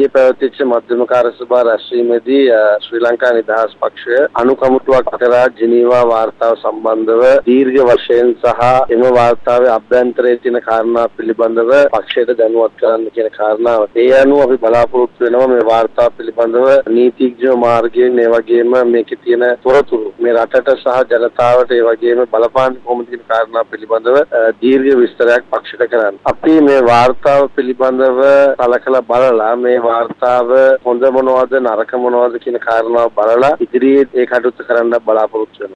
ඊයේ පැවතිච්ච මධ්‍යම කාර්යසභා රැස්වීමේදී ශ්‍රී ලංකා නිදහස් පක්ෂය අනුකමුටුවක් කරා ජිනීවා වාර්තාව සම්බන්ධව දීර්ඝ වශයෙන් සහ එම වාර්තාවේ අභ්‍යන්තරයේ තියෙන කාරණා පිළිබඳව පක්ෂයට දැනුවත් කරන්න කියන කාරණාව. ඒ අනුව අපි බලාපොරොත්තු වෙනවා මේ වාර්තාව පිළිබඳව නීතිඥ මාර්ගයෙන් ඒ වගේම මේකේ තියෙන තොරතුරු මේ රටට සහ ජනතාවට ඒ වගේම බලපාන්නේ කොහොමද කියන කාරණා පිළිබඳව දීර්ඝ විස්තරයක් පක්ෂයට කරන්න. අපි මේ වාර්තාව පිළිබඳව සලකලා බලලා මේ වාර්තාව හොඳ මොනවද නරක මොනවද කියන කාරණාව බලලා ඉදිරියේ ඒ කටයුතු කරන්න බලාපොරොත්තු වෙනවා.